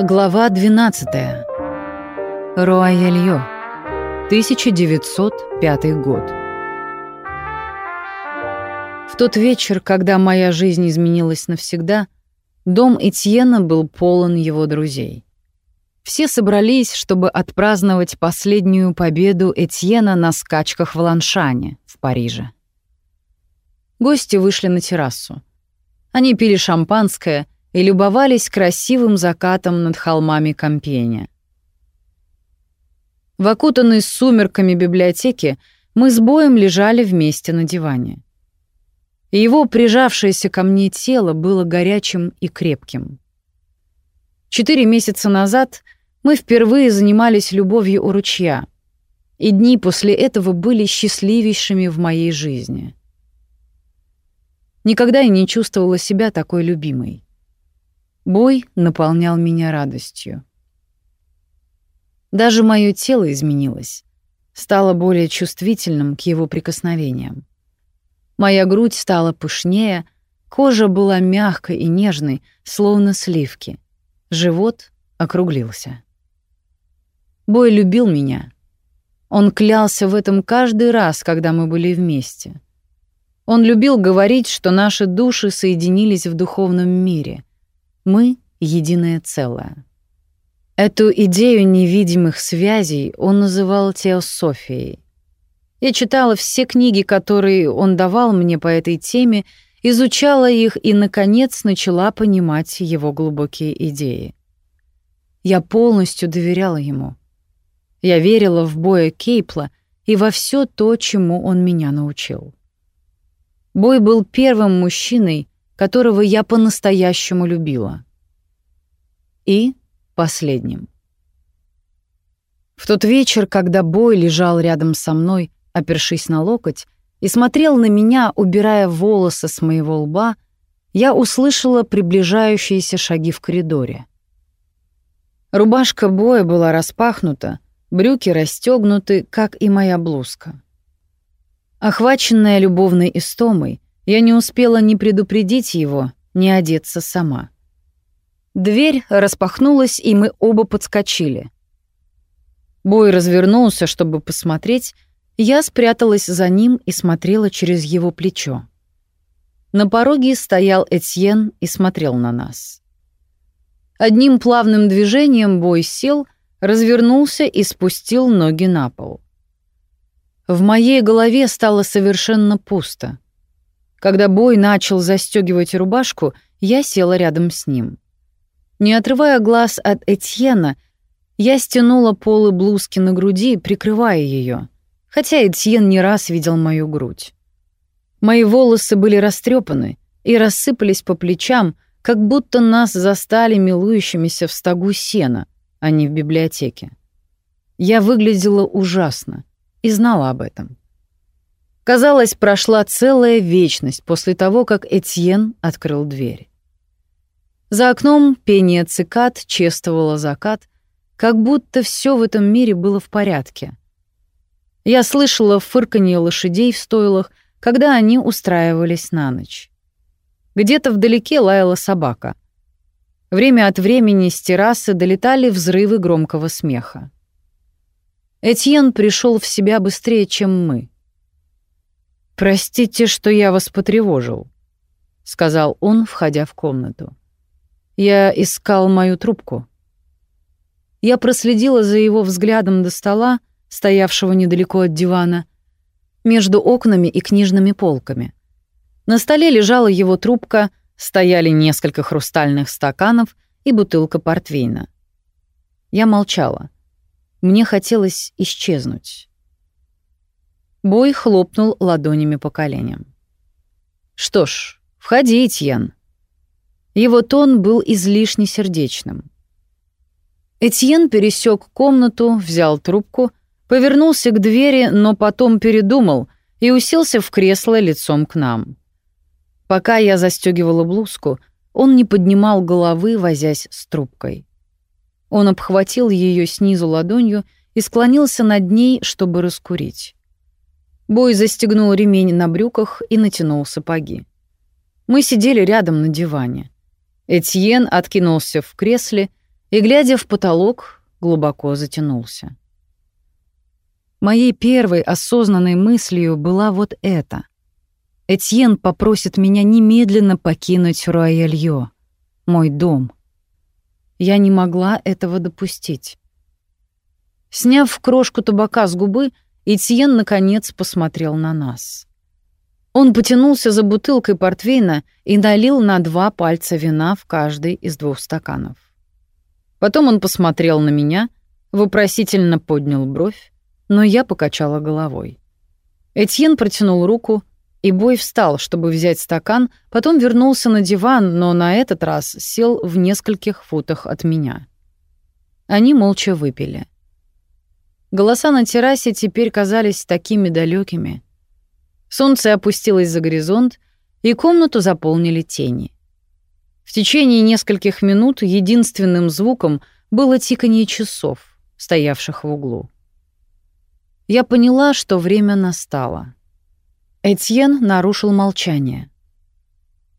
Глава 12. Руайяльё. 1905 год. В тот вечер, когда моя жизнь изменилась навсегда, дом Этьена был полон его друзей. Все собрались, чтобы отпраздновать последнюю победу Этьена на скачках в Ланшане в Париже. Гости вышли на террасу. Они пили шампанское — и любовались красивым закатом над холмами Кампеня. В окутанной сумерками библиотеке мы с Боем лежали вместе на диване. его прижавшееся ко мне тело было горячим и крепким. Четыре месяца назад мы впервые занимались любовью у ручья, и дни после этого были счастливейшими в моей жизни. Никогда я не чувствовала себя такой любимой. Бой наполнял меня радостью. Даже мое тело изменилось, стало более чувствительным к его прикосновениям. Моя грудь стала пышнее, кожа была мягкой и нежной, словно сливки. Живот округлился. Бой любил меня. Он клялся в этом каждый раз, когда мы были вместе. Он любил говорить, что наши души соединились в духовном мире — мы — единое целое. Эту идею невидимых связей он называл теософией. Я читала все книги, которые он давал мне по этой теме, изучала их и, наконец, начала понимать его глубокие идеи. Я полностью доверяла ему. Я верила в Боя Кейпла и во все то, чему он меня научил. Бой был первым мужчиной, которого я по-настоящему любила. И последним. В тот вечер, когда Бой лежал рядом со мной, опершись на локоть, и смотрел на меня, убирая волосы с моего лба, я услышала приближающиеся шаги в коридоре. Рубашка Боя была распахнута, брюки расстегнуты, как и моя блузка. Охваченная любовной истомой, я не успела ни предупредить его, ни одеться сама. Дверь распахнулась, и мы оба подскочили. Бой развернулся, чтобы посмотреть, я спряталась за ним и смотрела через его плечо. На пороге стоял Этьен и смотрел на нас. Одним плавным движением Бой сел, развернулся и спустил ноги на пол. В моей голове стало совершенно пусто. Когда Бой начал застегивать рубашку, я села рядом с ним. Не отрывая глаз от Этьена, я стянула полы блузки на груди, прикрывая ее, хотя Этьен не раз видел мою грудь. Мои волосы были растрепаны и рассыпались по плечам, как будто нас застали милующимися в стогу сена, а не в библиотеке. Я выглядела ужасно и знала об этом. Казалось, прошла целая вечность после того, как Этьен открыл дверь. За окном пение цикад чествовало закат, как будто все в этом мире было в порядке. Я слышала фырканье лошадей в стойлах, когда они устраивались на ночь. Где-то вдалеке лаяла собака. Время от времени с террасы долетали взрывы громкого смеха. Этьен пришел в себя быстрее, чем мы. «Простите, что я вас потревожил», — сказал он, входя в комнату. «Я искал мою трубку». Я проследила за его взглядом до стола, стоявшего недалеко от дивана, между окнами и книжными полками. На столе лежала его трубка, стояли несколько хрустальных стаканов и бутылка портвейна. Я молчала. Мне хотелось исчезнуть. Бой хлопнул ладонями по коленям. «Что ж, входи, Этьен». Его тон был излишне сердечным. Этьен пересек комнату, взял трубку, повернулся к двери, но потом передумал и уселся в кресло лицом к нам. Пока я застегивала блузку, он не поднимал головы, возясь с трубкой. Он обхватил ее снизу ладонью и склонился над ней, чтобы раскурить. Бой застегнул ремень на брюках и натянул сапоги. Мы сидели рядом на диване. Этьен откинулся в кресле и, глядя в потолок, глубоко затянулся. Моей первой осознанной мыслью была вот это. Этьен попросит меня немедленно покинуть Руаяльё, мой дом. Я не могла этого допустить. Сняв крошку табака с губы, Этьен наконец посмотрел на нас. Он потянулся за бутылкой портвейна и налил на два пальца вина в каждый из двух стаканов. Потом он посмотрел на меня, вопросительно поднял бровь, но я покачала головой. Этьен протянул руку, и Бой встал, чтобы взять стакан, потом вернулся на диван, но на этот раз сел в нескольких футах от меня. Они молча выпили. Голоса на террасе теперь казались такими далекими. Солнце опустилось за горизонт, и комнату заполнили тени. В течение нескольких минут единственным звуком было тиканье часов, стоявших в углу. Я поняла, что время настало. Этьен нарушил молчание.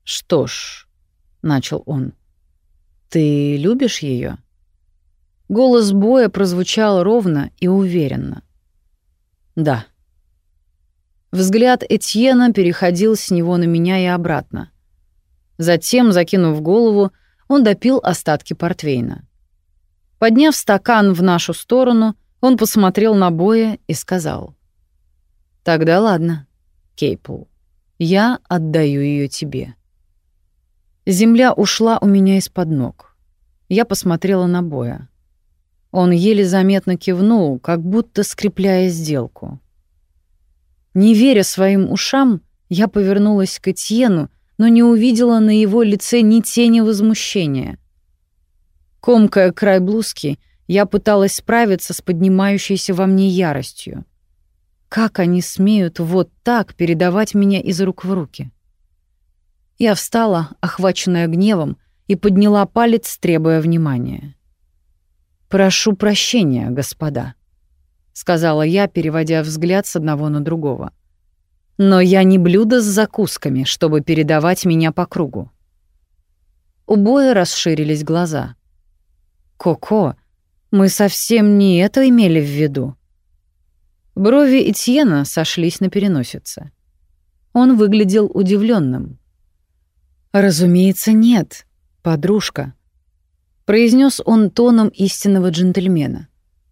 «Что ж», — начал он, — «ты любишь ее? Голос Боя прозвучал ровно и уверенно. «Да». Взгляд Этьена переходил с него на меня и обратно. Затем, закинув голову, он допил остатки портвейна. Подняв стакан в нашу сторону, он посмотрел на Боя и сказал. «Тогда ладно, Кейпл, я отдаю ее тебе». Земля ушла у меня из-под ног. Я посмотрела на Боя. Он еле заметно кивнул, как будто скрепляя сделку. Не веря своим ушам, я повернулась к Этьену, но не увидела на его лице ни тени возмущения. Комкая край блузки, я пыталась справиться с поднимающейся во мне яростью. Как они смеют вот так передавать меня из рук в руки? Я встала, охваченная гневом, и подняла палец, требуя внимания. «Прошу прощения, господа», сказала я, переводя взгляд с одного на другого. Но я не блюдо с закусками, чтобы передавать меня по кругу. У Боя расширились глаза. «Коко, мы совсем не это имели в виду». Брови Этьена сошлись на переносице. Он выглядел удивленным. «Разумеется, нет, подружка», — произнес он тоном истинного джентльмена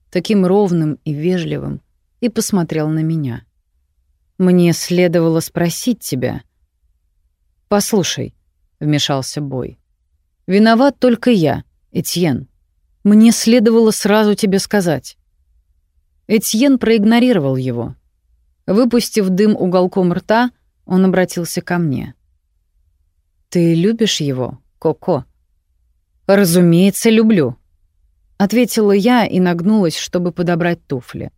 таким ровным и вежливым, и посмотрел на меня. «Мне следовало спросить тебя». «Послушай», — вмешался Бой. «Виноват только я, Этьен. Мне следовало сразу тебе сказать». Этьен проигнорировал его. Выпустив дым уголком рта, он обратился ко мне. «Ты любишь его, Коко?» «Разумеется, люблю», Ответила я и нагнулась, чтобы подобрать туфли.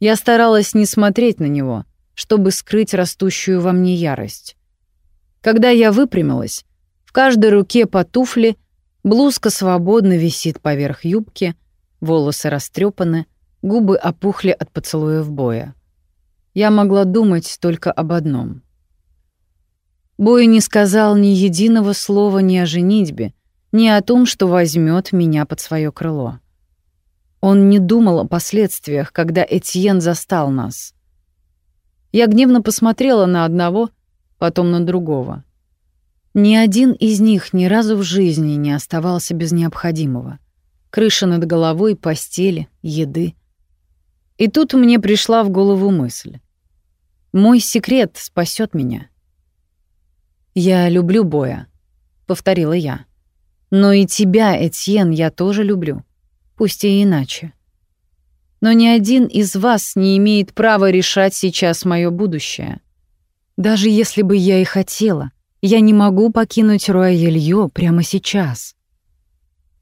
Я старалась не смотреть на него, чтобы скрыть растущую во мне ярость. Когда я выпрямилась, в каждой руке по туфле блузка свободно висит поверх юбки, волосы растрепаны, губы опухли от поцелуев боя. Я могла думать только об одном. Бой не сказал ни единого слова ни о женитьбе, ни о том, что возьмет меня под свое крыло. Он не думал о последствиях, когда Этьен застал нас. Я гневно посмотрела на одного, потом на другого. Ни один из них ни разу в жизни не оставался без необходимого. Крыша над головой, постели, еды. И тут мне пришла в голову мысль. Мой секрет спасет меня. «Я люблю Боя», — повторила я. Но и тебя, Этьен, я тоже люблю. Пусть и иначе. Но ни один из вас не имеет права решать сейчас мое будущее. Даже если бы я и хотела, я не могу покинуть Руаельё прямо сейчас.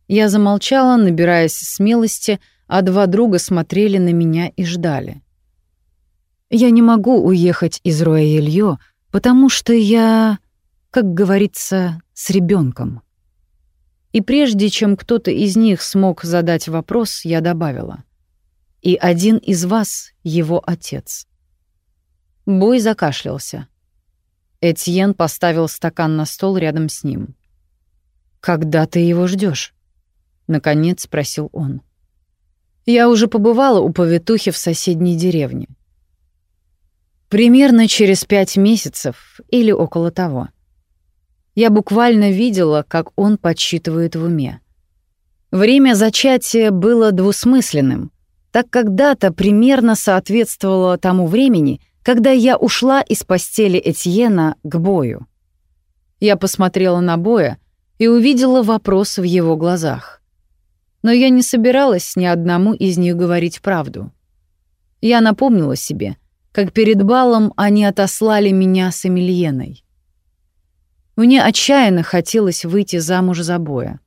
Я замолчала, набираясь смелости, а два друга смотрели на меня и ждали. Я не могу уехать из Руаельё, потому что я, как говорится, с ребенком. И прежде чем кто-то из них смог задать вопрос, я добавила. «И один из вас — его отец». Бой закашлялся. Этьен поставил стакан на стол рядом с ним. «Когда ты его ждешь? — наконец спросил он. «Я уже побывала у повитухи в соседней деревне. Примерно через пять месяцев или около того. Я буквально видела, как он подсчитывает в уме. Время зачатия было двусмысленным, так как дата примерно соответствовала тому времени, когда я ушла из постели Этьена к бою. Я посмотрела на боя и увидела вопрос в его глазах. Но я не собиралась ни одному из них говорить правду. Я напомнила себе, как перед балом они отослали меня с Эмильеной. Мне отчаянно хотелось выйти замуж за боя.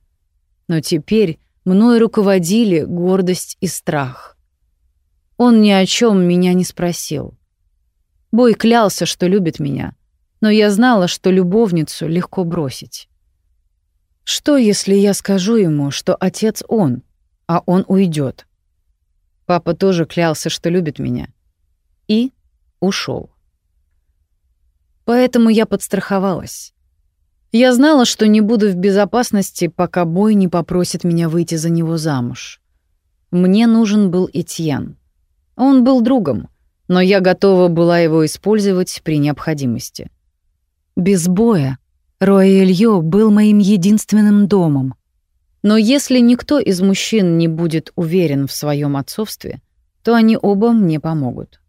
Но теперь мной руководили гордость и страх. Он ни о чем меня не спросил. Бой клялся, что любит меня, но я знала, что любовницу легко бросить. Что, если я скажу ему, что отец он, а он уйдет? Папа тоже клялся, что любит меня. И ушел. Поэтому я подстраховалась. Я знала, что не буду в безопасности, пока Бой не попросит меня выйти за него замуж. Мне нужен был Этьен. Он был другом, но я готова была его использовать при необходимости. Без боя Роэльё был моим единственным домом. Но если никто из мужчин не будет уверен в своем отцовстве, то они оба мне помогут.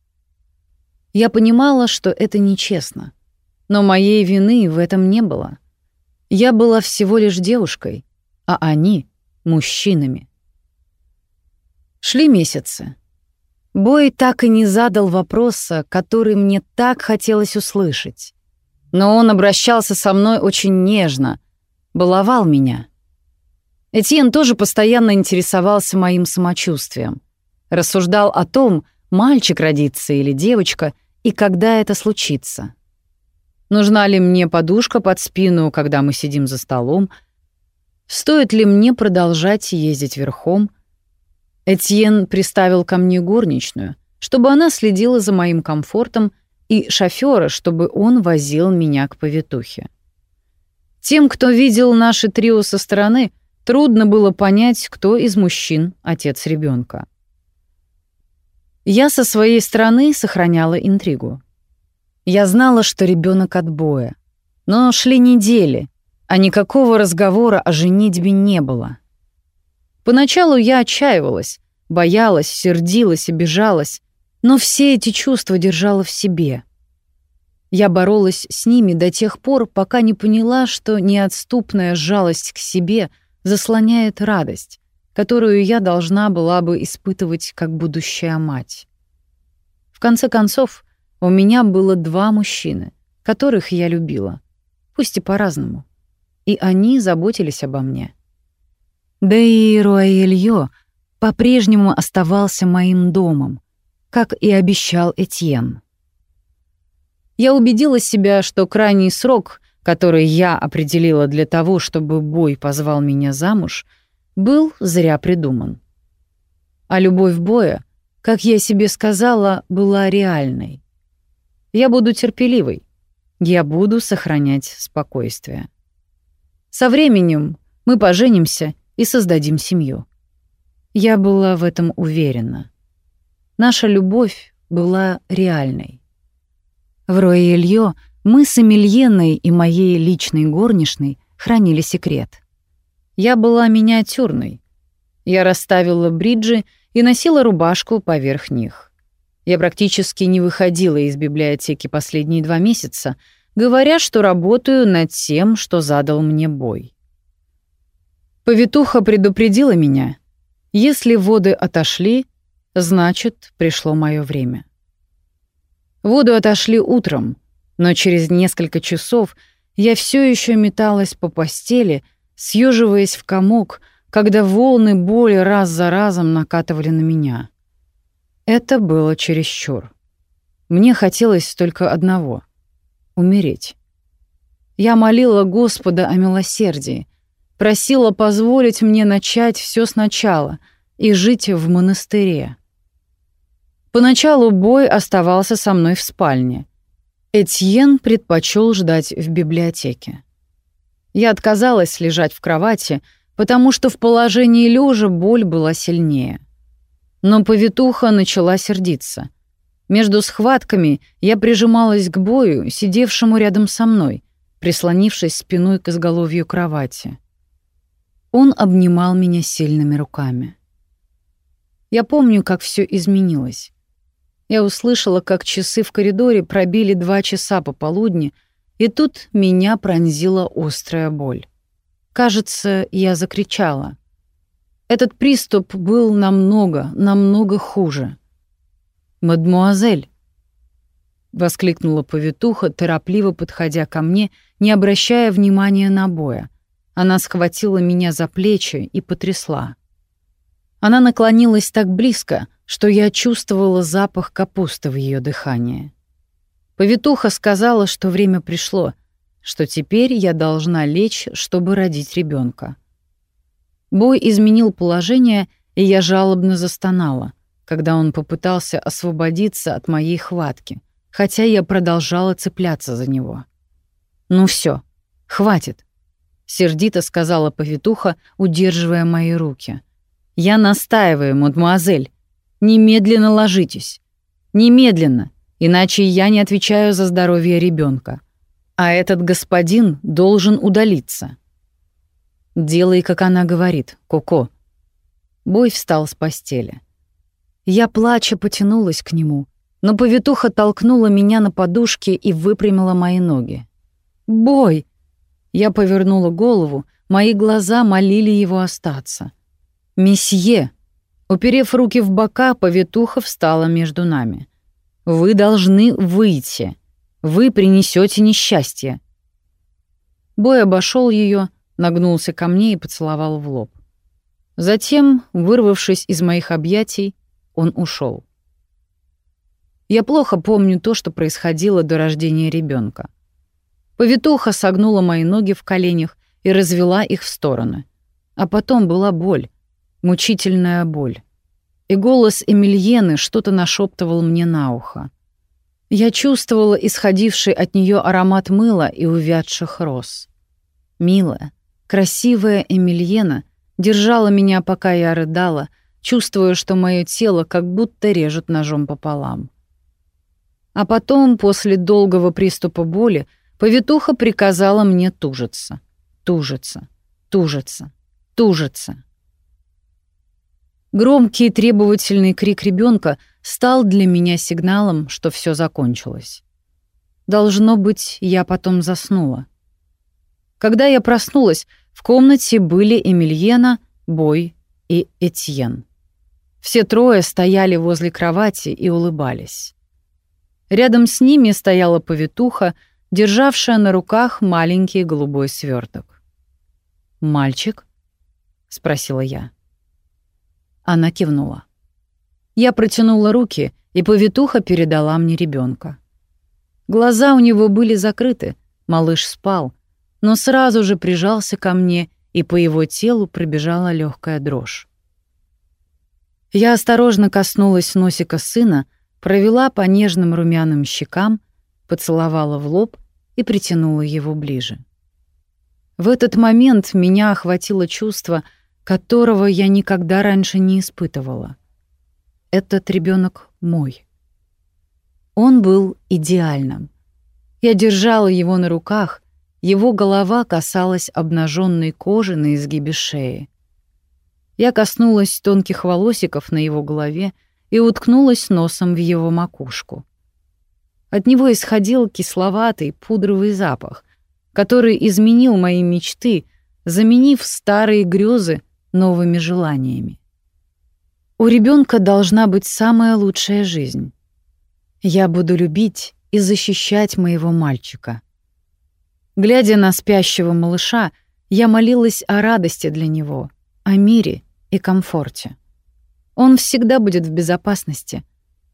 Я понимала, что это нечестно, но моей вины в этом не было. Я была всего лишь девушкой, а они — мужчинами. Шли месяцы. Бой так и не задал вопроса, который мне так хотелось услышать. Но он обращался со мной очень нежно, баловал меня. Этьен тоже постоянно интересовался моим самочувствием. Рассуждал о том, мальчик родится или девочка, и когда это случится. Нужна ли мне подушка под спину, когда мы сидим за столом? Стоит ли мне продолжать ездить верхом? Этьен приставил ко мне горничную, чтобы она следила за моим комфортом и шофера, чтобы он возил меня к повитухе. Тем, кто видел наше трио со стороны, трудно было понять, кто из мужчин отец ребенка. Я со своей стороны сохраняла интригу. Я знала, что ребенок от боя. Но шли недели, а никакого разговора о женитьбе не было. Поначалу я отчаивалась, боялась, сердилась, обижалась, но все эти чувства держала в себе. Я боролась с ними до тех пор, пока не поняла, что неотступная жалость к себе заслоняет радость, которую я должна была бы испытывать как будущая мать. В конце концов, у меня было два мужчины, которых я любила, пусть и по-разному, и они заботились обо мне. Да и Руаэльё по-прежнему оставался моим домом, как и обещал Этьен. Я убедила себя, что крайний срок, который я определила для того, чтобы бой позвал меня замуж, был зря придуман. А любовь боя, как я себе сказала, была реальной. Я буду терпеливой. Я буду сохранять спокойствие. Со временем мы поженимся и создадим семью. Я была в этом уверена. Наша любовь была реальной. В Роэльё мы с Эмильеной и моей личной горничной хранили секрет. Я была миниатюрной. Я расставила бриджи и носила рубашку поверх них. Я практически не выходила из библиотеки последние два месяца, говоря, что работаю над тем, что задал мне бой. Повитуха предупредила меня. Если воды отошли, значит, пришло мое время. Воды отошли утром, но через несколько часов я все еще металась по постели, съеживаясь в комок, когда волны боли раз за разом накатывали на меня. Это было чересчур. Мне хотелось только одного — умереть. Я молила Господа о милосердии, просила позволить мне начать все сначала и жить в монастыре. Поначалу бой оставался со мной в спальне. Этьен предпочел ждать в библиотеке. Я отказалась лежать в кровати, потому что в положении лежа боль была сильнее. Но повитуха начала сердиться. Между схватками я прижималась к бою, сидевшему рядом со мной, прислонившись спиной к изголовью кровати. Он обнимал меня сильными руками. Я помню, как все изменилось. Я услышала, как часы в коридоре пробили два часа пополудни, и тут меня пронзила острая боль. Кажется, я закричала. Этот приступ был намного, намного хуже. «Мадмуазель!» — воскликнула повитуха, торопливо подходя ко мне, не обращая внимания на боя. Она схватила меня за плечи и потрясла. Она наклонилась так близко, что я чувствовала запах капусты в ее дыхании. Повитуха сказала, что время пришло, что теперь я должна лечь, чтобы родить ребенка. Бой изменил положение, и я жалобно застонала, когда он попытался освободиться от моей хватки, хотя я продолжала цепляться за него. «Ну все, хватит», — сердито сказала повитуха, удерживая мои руки — я настаиваю, мадемуазель. Немедленно ложитесь. Немедленно, иначе я не отвечаю за здоровье ребенка. А этот господин должен удалиться. Делай, как она говорит, Коко. Бой встал с постели. Я плача потянулась к нему, но повитуха толкнула меня на подушке и выпрямила мои ноги. «Бой!» Я повернула голову, мои глаза молили его остаться. «Месье!» Уперев руки в бока, повитуха встала между нами. «Вы должны выйти. Вы принесете несчастье». Бой обошел ее, нагнулся ко мне и поцеловал в лоб. Затем, вырвавшись из моих объятий, он ушел. Я плохо помню то, что происходило до рождения ребенка. Повитуха согнула мои ноги в коленях и развела их в стороны. А потом была боль, мучительная боль. И голос Эмильены что-то нашептывал мне на ухо. Я чувствовала исходивший от нее аромат мыла и увядших роз. Милая, красивая Эмильена держала меня, пока я рыдала, чувствуя, что мое тело как будто режут ножом пополам. А потом, после долгого приступа боли, повитуха приказала мне тужиться, тужиться, тужиться, тужиться. Громкий требовательный крик ребенка стал для меня сигналом, что все закончилось. Должно быть, я потом заснула. Когда я проснулась, в комнате были Эмильена, Бой и Этьен. Все трое стояли возле кровати и улыбались. Рядом с ними стояла повитуха, державшая на руках маленький голубой сверток. «Мальчик?» — спросила я. Она кивнула. Я протянула руки, и повитуха передала мне ребенка. Глаза у него были закрыты, малыш спал, но сразу же прижался ко мне, и по его телу пробежала легкая дрожь. Я осторожно коснулась носика сына, провела по нежным румяным щекам, поцеловала в лоб и притянула его ближе. В этот момент меня охватило чувство — которого я никогда раньше не испытывала. Этот ребенок мой. Он был идеальным. Я держала его на руках, его голова касалась обнаженной кожи на изгибе шеи. Я коснулась тонких волосиков на его голове и уткнулась носом в его макушку. От него исходил кисловатый пудровый запах, который изменил мои мечты, заменив старые грезы новыми желаниями. У ребенка должна быть самая лучшая жизнь. Я буду любить и защищать моего мальчика. Глядя на спящего малыша, я молилась о радости для него, о мире и комфорте. Он всегда будет в безопасности.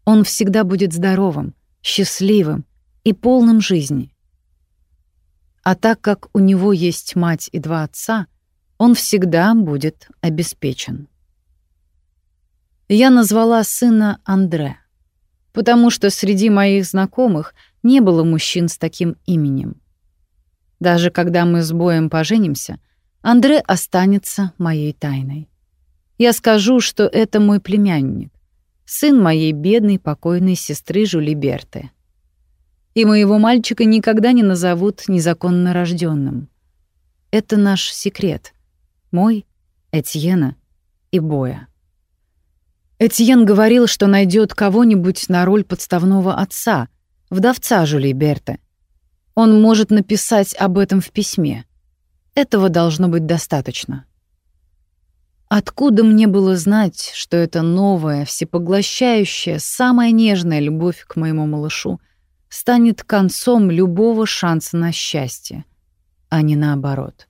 Он всегда будет здоровым, счастливым и полным жизни. А так как у него есть мать и два отца, он всегда будет обеспечен. Я назвала сына Андре, потому что среди моих знакомых не было мужчин с таким именем. Даже когда мы с Боем поженимся, Андре останется моей тайной. Я скажу, что это мой племянник, сын моей бедной покойной сестры Жюли Берты. И моего мальчика никогда не назовут незаконно рожденным. Это наш секрет. Мой, Этьена и Боя. Этьен говорил, что найдет кого-нибудь на роль подставного отца, вдовца Жюли Берты. Он может написать об этом в письме. Этого должно быть достаточно. Откуда мне было знать, что эта новая, всепоглощающая, самая нежная любовь к моему малышу станет концом любого шанса на счастье, а не наоборот?